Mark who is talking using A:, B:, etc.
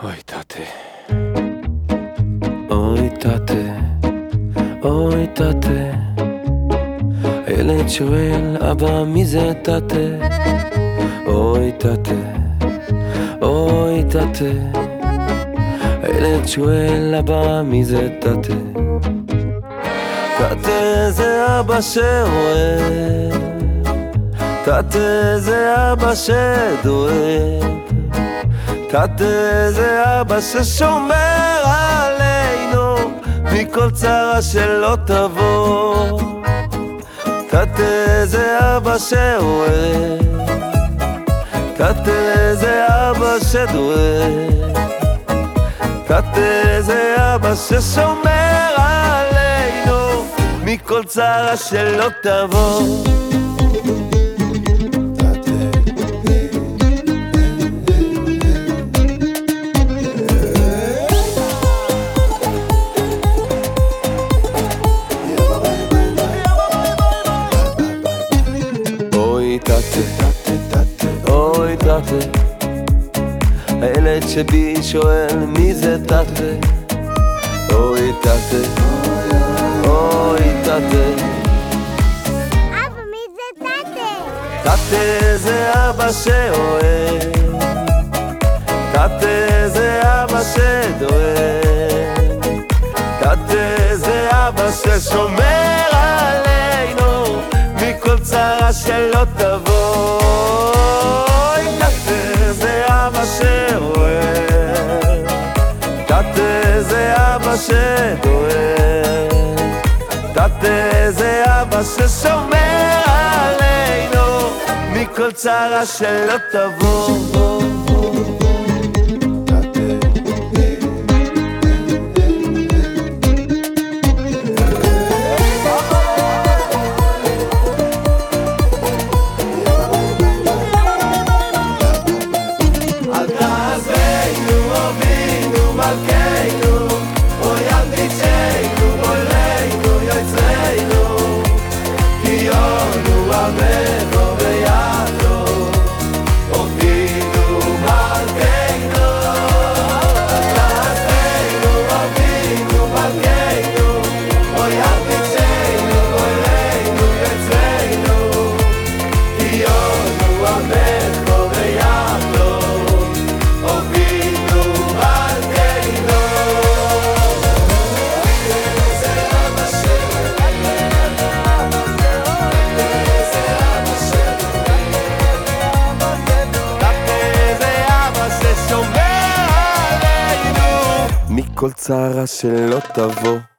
A: אוי תתה, אוי תתה, אוי תתה, הילד שואל אבא מי זה תתה, אוי תתה, אוי תתה, הילד שואל אבא מי זה תתה, תתה זה אבא שאוהב, תתה זה אבא שדואב תתה זה אבא ששומר עלינו מכל צרה שלא תבוא. תתה זה אבא שאוהב תתה זה אבא שדואג. תתה זה אבא ששומר עלינו מכל צרה שלא תבוא אוי תתה הילד שבי שואל מי זה תתה אוי תתה אוי תתה
B: אבא, מי זה תתה?
A: תתה זה אבא שאוהב. תתה זה אבא שדואג. תתה זה אבא ששומר שלא תבוא תתה זה אבא שאוהב. תתה זה אבא שדואג. תתה זה אבא ששומר עלינו מכל צרה שלא תבוא podcast. מכל צרה שלא תבוא